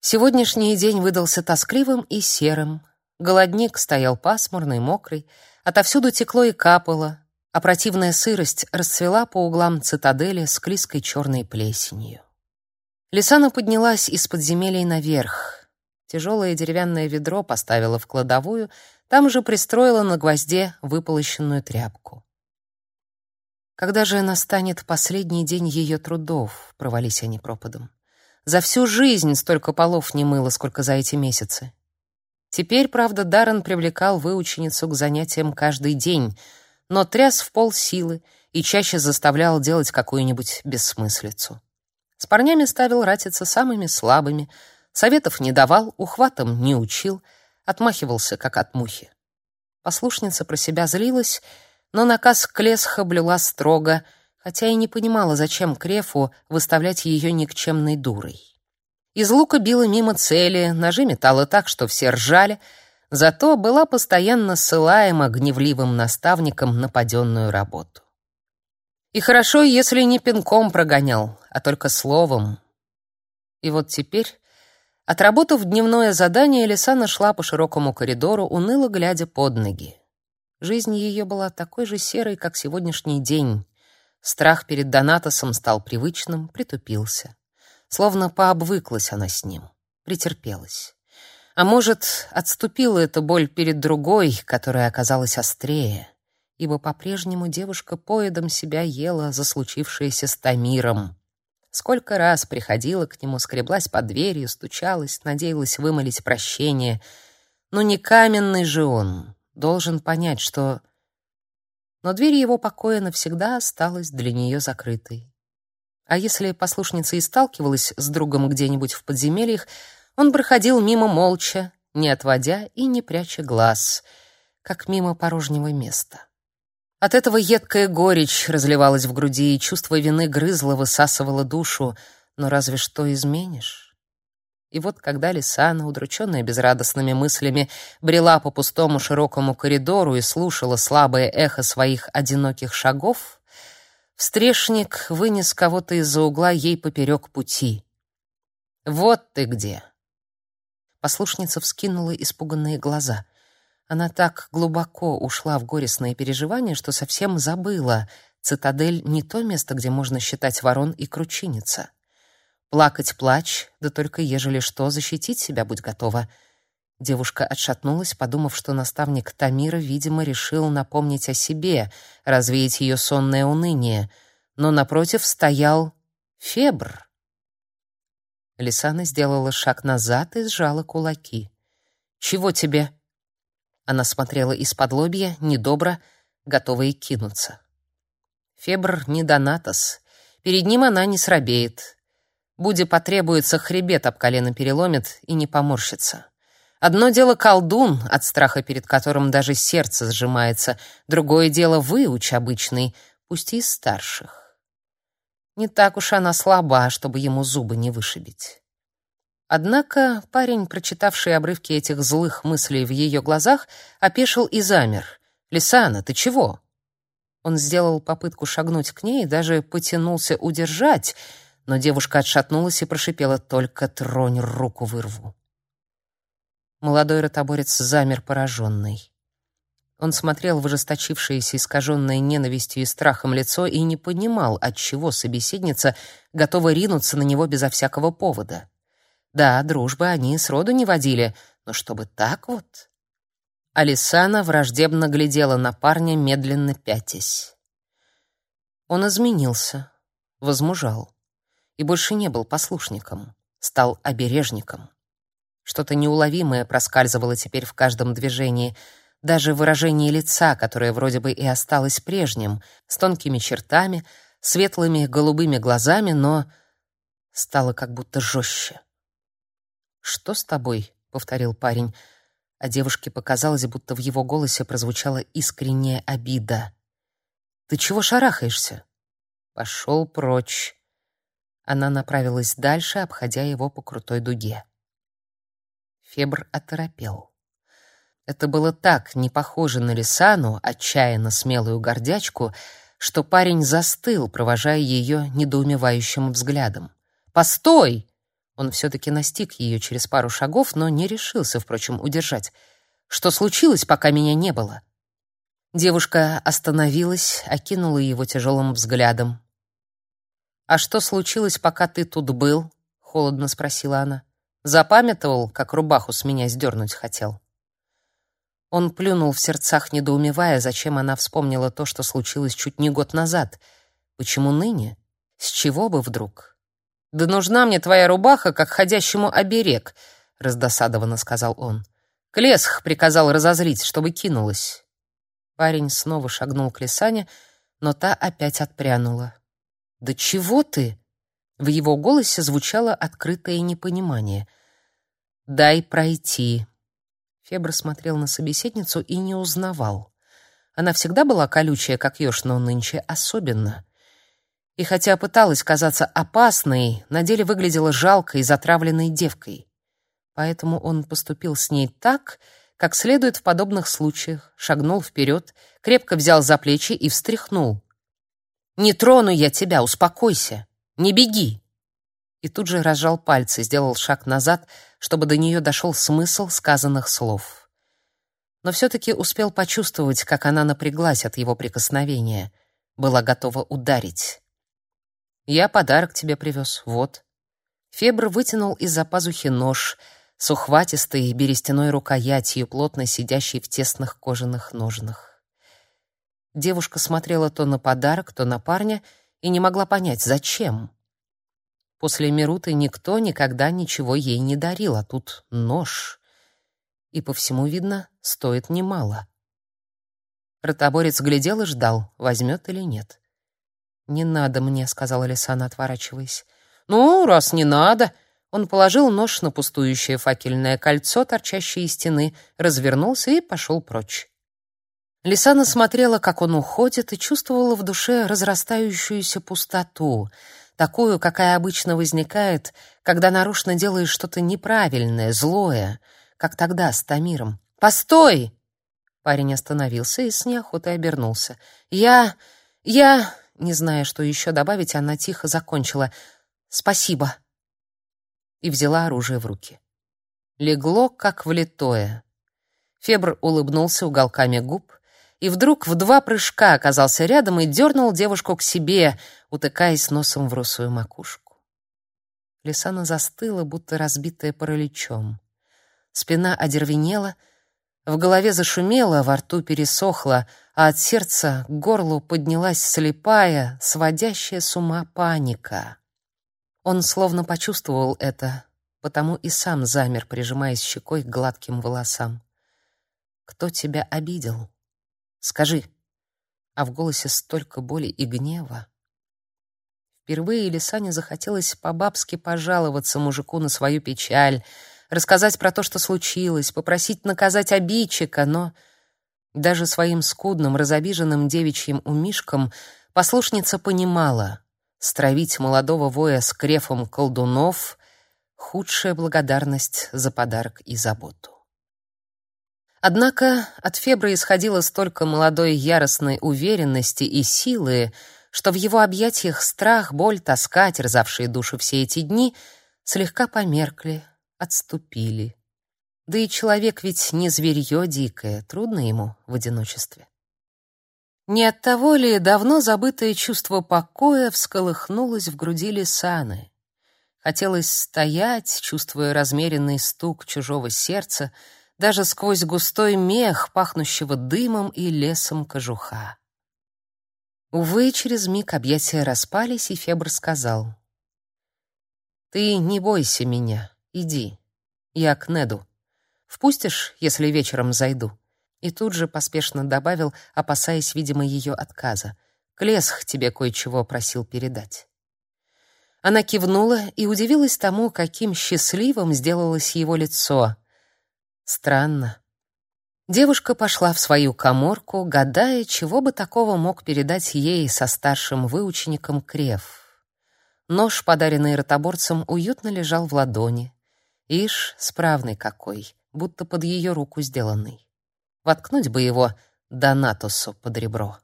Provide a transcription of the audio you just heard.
Сегодняшний день выдался тоскливым и серым. Голодник стоял пасмурный, мокрый, отовсюду текло и капало, а противная сырость расцвела по углам цитадели с клизкой черной плесенью. Лисана поднялась из подземелий наверх. Тяжелое деревянное ведро поставила в кладовую, там же пристроила на гвозде выполощенную тряпку. Когда же настанет последний день ее трудов, провались они пропадом. За всю жизнь столько полов не мыла, сколько за эти месяцы. Теперь, правда, Даррен привлекал выученицу к занятиям каждый день, но тряс в пол силы и чаще заставлял делать какую-нибудь бессмыслицу. С парнями ставил ратиться самыми слабыми, советов не давал, ухватом не учил, отмахивался, как от мухи. Послушница про себя злилась, но наказ Клесха блюла строго — хотя и не понимала, зачем Крефу выставлять ее никчемной дурой. Из лука била мимо цели, ножи метала так, что все ржали, зато была постоянно ссылаема гневливым наставником на паденную работу. И хорошо, если не пинком прогонял, а только словом. И вот теперь, отработав дневное задание, Лиса нашла по широкому коридору, уныло глядя под ноги. Жизнь ее была такой же серой, как сегодняшний день. Страх перед Донатосом стал привычным, притупился. Словно пообвыклась она с ним, претерпелась. А может, отступила эта боль перед другой, которая оказалась острее, ибо по-прежнему девушка поедом себя ела за случившееся с Тамиром. Сколько раз приходила к нему, скреблась под дверью, стучалась, надеялась вымолить прощение. Но не каменный же он, должен понять, что но дверь его покоя навсегда осталась для нее закрытой. А если послушница и сталкивалась с другом где-нибудь в подземельях, он проходил мимо молча, не отводя и не пряча глаз, как мимо порожнего места. От этого едкая горечь разливалась в груди, и чувство вины грызло, высасывало душу. Но разве что изменишь? И вот когда Лисана, удрученная безрадостными мыслями, брела по пустому широкому коридору и слушала слабое эхо своих одиноких шагов, встрешник вынес кого-то из-за угла ей поперек пути. «Вот ты где!» Послушница вскинула испуганные глаза. Она так глубоко ушла в горестные переживания, что совсем забыла. Цитадель — не то место, где можно считать ворон и кручиниться. Плакать плачь, да только ежели что, защитить себя будь готова. Девушка отшатнулась, подумав, что наставник Тамира, видимо, решил напомнить о себе, развеять ее сонное уныние, но напротив стоял Фебр. Лисана сделала шаг назад и сжала кулаки. «Чего тебе?» Она смотрела из-под лобья, недобро, готовая кинуться. Фебр не Донатос. Перед ним она не срабеет. Буде потребуется, хребет об колено переломит и не поморщится. Одно дело колдун, от страха перед которым даже сердце сжимается, другое дело выуч обычный, пусть и из старших. Не так уж она слаба, чтобы ему зубы не вышибить. Однако парень, прочитавший обрывки этих злых мыслей в ее глазах, опешил и замер. «Лисана, ты чего?» Он сделал попытку шагнуть к ней даже потянулся удержать — но девушка отшатнулась и прошипела «Только тронь, руку вырву». Молодой ротоборец замер пораженный. Он смотрел в ожесточившееся, искаженное ненавистью и страхом лицо и не понимал, отчего собеседница готова ринуться на него безо всякого повода. Да, дружбы они сроду не водили, но чтобы так вот... Алисана враждебно глядела на парня, медленно пятясь. Он изменился, возмужал и больше не был послушником, стал обережником. Что-то неуловимое проскальзывало теперь в каждом движении, даже выражение лица, которое вроде бы и осталось прежним, с тонкими чертами, светлыми голубыми глазами, но стало как будто жестче. «Что с тобой?» — повторил парень, а девушке показалось, будто в его голосе прозвучала искренняя обида. «Ты чего шарахаешься?» «Пошел прочь», она направилась дальше, обходя его по крутой дуге. Фебр оторопел. Это было так не похоже на Лисану, отчаянно смелую гордячку, что парень застыл, провожая ее недоумевающим взглядом. «Постой!» Он все-таки настиг ее через пару шагов, но не решился, впрочем, удержать. «Что случилось, пока меня не было?» Девушка остановилась, окинула его тяжелым взглядом. «А что случилось, пока ты тут был?» — холодно спросила она. «Запамятовал, как рубаху с меня сдернуть хотел?» Он плюнул в сердцах, недоумевая, зачем она вспомнила то, что случилось чуть не год назад. Почему ныне? С чего бы вдруг? «Да нужна мне твоя рубаха, как ходящему оберег», — раздосадованно сказал он. Клесх приказал разозлить, чтобы кинулась. Парень снова шагнул к Лисане, но та опять отпрянула. «Да чего ты?» В его голосе звучало открытое непонимание. «Дай пройти», Фебр смотрел на собеседницу и не узнавал. Она всегда была колючая, как еж, но нынче особенно. И хотя пыталась казаться опасной, на деле выглядела жалкой, затравленной девкой. Поэтому он поступил с ней так, как следует в подобных случаях, шагнул вперед, крепко взял за плечи и встряхнул. «Не трону я тебя, успокойся! Не беги!» и тут же разжал пальцы, сделал шаг назад, чтобы до нее дошел смысл сказанных слов. Но все-таки успел почувствовать, как она напряглась от его прикосновения, была готова ударить. «Я подарок тебе привез, вот». Фебр вытянул из-за пазухи нож с ухватистой берестяной рукоятью, плотно сидящей в тесных кожаных ножнах. Девушка смотрела то на подарок, то на парня и не могла понять, зачем. После Мируты никто никогда ничего ей не дарил, а тут нож. И по всему видно, стоит немало. Ротоборец глядел и ждал, возьмет или нет. «Не надо мне», — сказала Лисана, отворачиваясь. «Ну, раз не надо...» Он положил нож на пустующее факельное кольцо, торчащее из стены, развернулся и пошел прочь. Лисана смотрела, как он уходит, и чувствовала в душе разрастающуюся пустоту — такую, какая обычно возникает, когда нарочно делаешь что-то неправильное, злое, как тогда с Тамиром. «Постой!» Парень остановился и с неохотой обернулся. «Я... я...» Не зная, что еще добавить, она тихо закончила. «Спасибо!» И взяла оружие в руки. Легло, как влитое. Фебр улыбнулся уголками губ, и вдруг в два прыжка оказался рядом и дернул девушку к себе, утыкаясь носом в русую макушку. Лисана застыла, будто разбитая параличом. Спина одервенела, в голове зашумело, во рту пересохло, а от сердца к горлу поднялась слепая, сводящая с ума паника. Он словно почувствовал это, потому и сам замер, прижимаясь щекой к гладким волосам. «Кто тебя обидел?» Скажи. А в голосе столько боли и гнева. Впервые Лисане захотелось по-бабски пожаловаться мужику на свою печаль, рассказать про то, что случилось, попросить наказать обидчика, но даже своим скудным, разобиженным девичьим умишком послушница понимала, стравить молодого воя с крефом колдунов — худшая благодарность за подарок и заботу. Однако от Фебра исходило столько молодой яростной уверенности и силы, что в его объятиях страх, боль, тоска, терзавшие душу все эти дни, слегка померкли, отступили. Да и человек ведь не зверье дикое, трудно ему в одиночестве. Не от того ли давно забытое чувство покоя всколыхнулось в груди Лисаны? Хотелось стоять, чувствуя размеренный стук чужого сердца, даже сквозь густой мех, пахнущего дымом и лесом кожуха. Увы, через миг объятия распались, и Фебр сказал: "Ты не бойся меня, иди. Я к Неду. Впустишь, если вечером зайду?" И тут же поспешно добавил, опасаясь, видимо, ее отказа: "Клесх тебе кое-чего просил передать". Она кивнула и удивилась тому, каким счастливым сделалось его лицо. Странно. Девушка пошла в свою каморку, гадая, чего бы такого мог передать ей со старшим выучеником Крев. Нож, подаренный ротоборцем, уютно лежал в ладони. Ишь, справный какой, будто под ее руку сделанный. Воткнуть бы его Донатусу под ребро.